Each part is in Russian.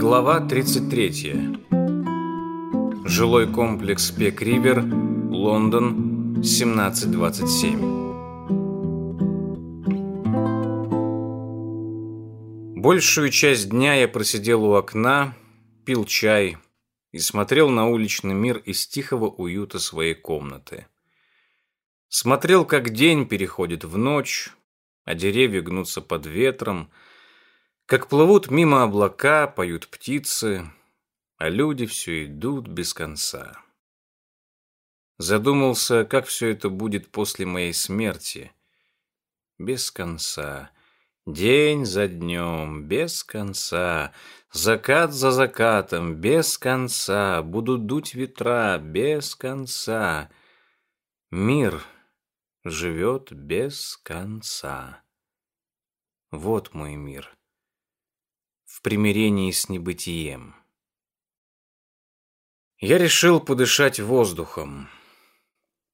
Глава 33. Жилой комплекс Пек-Ривер, Лондон, 1727. Большую часть дня я просидел у окна, пил чай и смотрел на уличный мир из тихого уюта своей комнаты. Смотрел, как день переходит в ночь, а деревья гнутся под ветром, как плывут мимо облака, поют птицы, а люди все идут без конца. Задумался, как все это будет после моей смерти. Без конца. День за днем, без конца. Закат за закатом, без конца. Будут дуть ветра, без конца. Мир живет без конца. Вот мой мир. В примирении с небытием. Я решил подышать воздухом.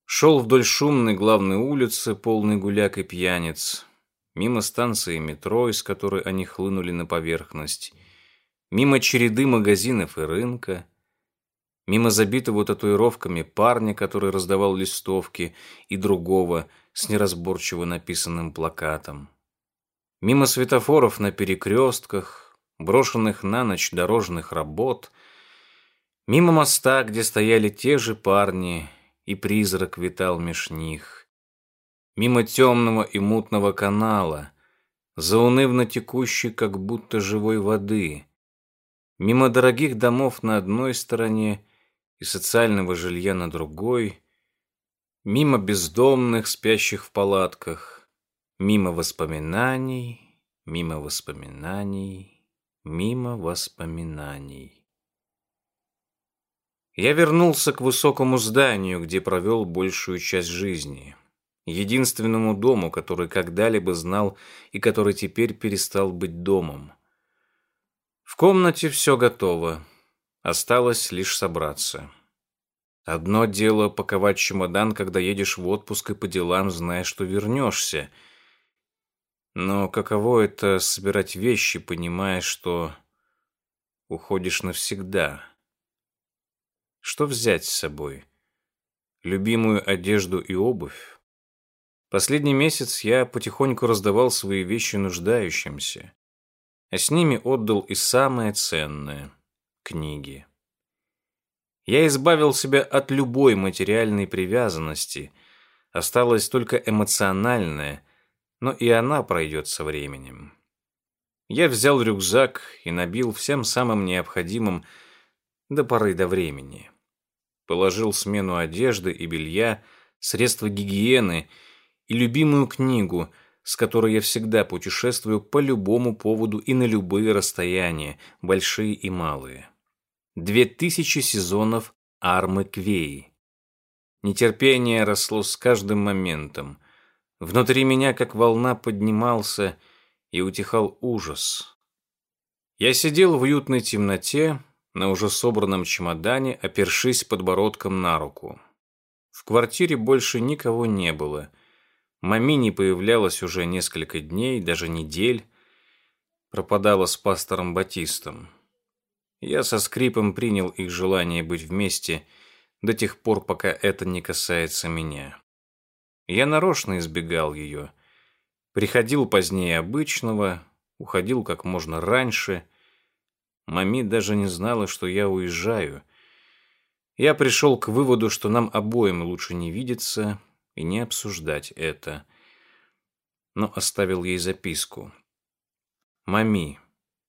Шел вдоль шумной главной улицы, полной гуляк и пьяниц, мимо станции метро, из которой они хлынули на поверхность, мимо череды магазинов и рынка, мимо забитого татуировками парня, который раздавал листовки, и другого с неразборчиво написанным плакатом. Мимо светофоров на перекрестках, брошенных на ночь дорожных работ, мимо моста, где стояли те же парни, и призрак витал меж них, мимо темного и мутного канала, заунывно текущей, как будто живой воды, мимо дорогих домов на одной стороне и социального жилья на другой, мимо бездомных, спящих в палатках, мимо воспоминаний, мимо воспоминаний, мимо воспоминаний. Я вернулся к высокому зданию, где провел большую часть жизни. Единственному дому, который когда-либо знал и который теперь перестал быть домом. В комнате все готово. Осталось лишь собраться. Одно дело паковать чемодан, когда едешь в отпуск и по делам, зная, что вернешься. Но каково это собирать вещи, понимая, что уходишь навсегда? Что взять с собой? Любимую одежду и обувь? Последний месяц я потихоньку раздавал свои вещи нуждающимся, а с ними отдал и самое ценное — книги. Я избавил себя от любой материальной привязанности. Осталась только эмоциональная, но и она пройдет со временем. Я взял рюкзак и набил всем самым необходимым до поры до времени. Положил смену одежды и белья, средства гигиены и любимую книгу, с которой я всегда путешествую по любому поводу и на любые расстояния, большие и малые. Две тысячи сезонов Армы Квеи. Нетерпение росло с каждым моментом. Внутри меня, как волна, поднимался и утихал ужас. Я сидел в уютной темноте, на уже собранном чемодане, опершись подбородком на руку. В квартире больше никого не было. Мами не появлялась уже несколько дней, даже недель. Пропадала с пастором Батистом. Я со скрипом принял их желание быть вместе до тех пор, пока это не касается меня. Я нарочно избегал ее. Приходил позднее обычного, уходил как можно раньше. Мами даже не знала, что я уезжаю. Я пришел к выводу, что нам обоим лучше не видеться и не обсуждать это. Но оставил ей записку. «Мами,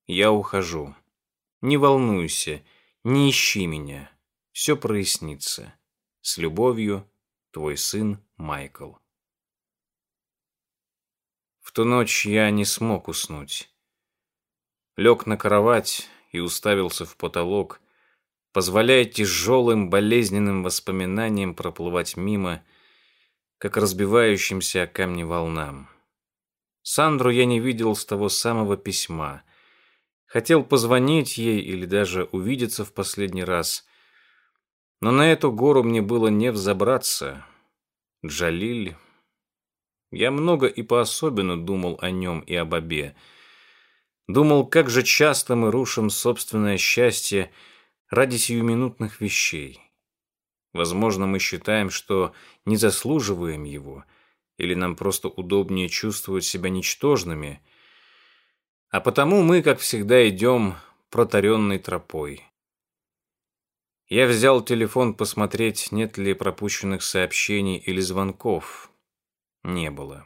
я ухожу». Не волнуйся, не ищи меня. Все прояснится. С любовью, твой сын Майкл. В ту ночь я не смог уснуть. Лег на кровать и уставился в потолок, позволяя тяжелым болезненным воспоминаниям проплывать мимо, как разбивающимся о камни волнам. Сандру я не видел с того самого письма — Хотел позвонить ей или даже увидеться в последний раз. Но на эту гору мне было не взобраться. Джалиль... Я много и по-особенно думал о нем и об Абе. Думал, как же часто мы рушим собственное счастье ради сиюминутных вещей. Возможно, мы считаем, что не заслуживаем его, или нам просто удобнее чувствовать себя ничтожными, а потому мы, как всегда, идем протаренной тропой. Я взял телефон посмотреть, нет ли пропущенных сообщений или звонков. Не было.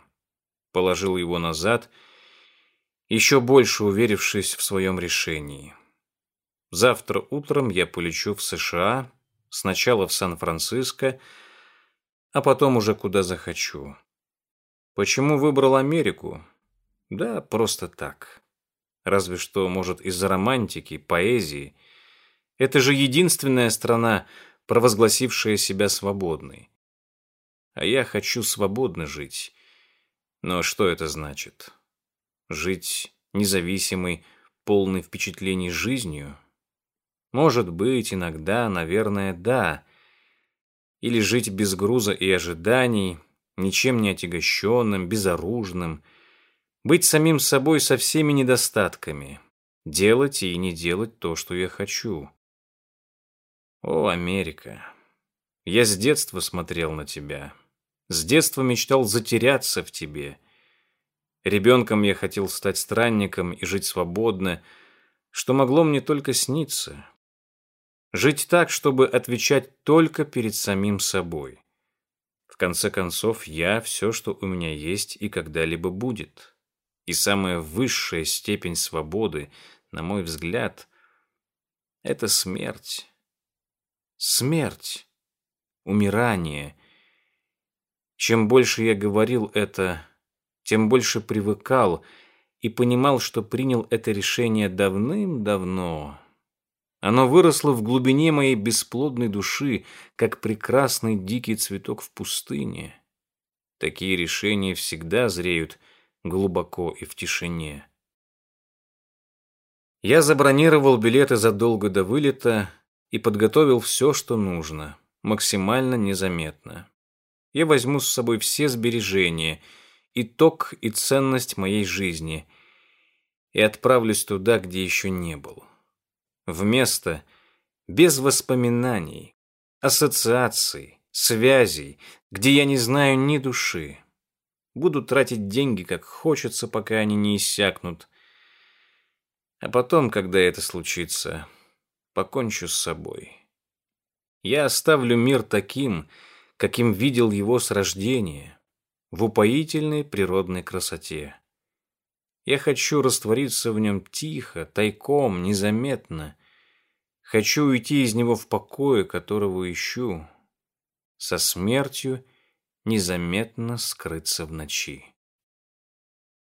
Положил его назад, еще больше уверившись в своем решении. Завтра утром я полечу в США, сначала в Сан-Франциско, а потом уже куда захочу. Почему выбрал Америку? Да, просто так. Разве что, может, из-за романтики, поэзии. Это же единственная страна, провозгласившая себя свободной. А я хочу свободно жить. Но что это значит? Жить независимой, полной впечатлений жизнью? Может быть, иногда, наверное, да. Или жить без груза и ожиданий, ничем не отягощенным, безоружным. Быть самим собой со всеми недостатками. Делать и не делать то, что я хочу. О, Америка! Я с детства смотрел на тебя. С детства мечтал затеряться в тебе. Ребенком я хотел стать странником и жить свободно, что могло мне только сниться. Жить так, чтобы отвечать только перед самим собой. В конце концов, я все, что у меня есть и когда-либо будет. И самая высшая степень свободы, на мой взгляд, это смерть. Смерть. Умирание. Чем больше я говорил это, тем больше привыкал и понимал, что принял это решение давным-давно, оно выросло в глубине моей бесплодной души, как прекрасный дикий цветок в пустыне. Такие решения всегда зреют глубоко и в тишине. Я забронировал билеты задолго до вылета и подготовил все, что нужно, максимально незаметно. Я возьму с собой все сбережения, итог и ценность моей жизни и отправлюсь туда, где еще не был в место без воспоминаний, ассоциаций, связей, где я не знаю ни души. Буду тратить деньги, как хочется, пока они не иссякнут. А потом, когда это случится, покончу с собой. Я оставлю мир таким, каким видел его с рождения, в упоительной природной красоте. Я хочу раствориться в нем тихо, тайком, незаметно. Хочу уйти из него в покое, которого ищу, со смертью незаметно скрыться в ночи.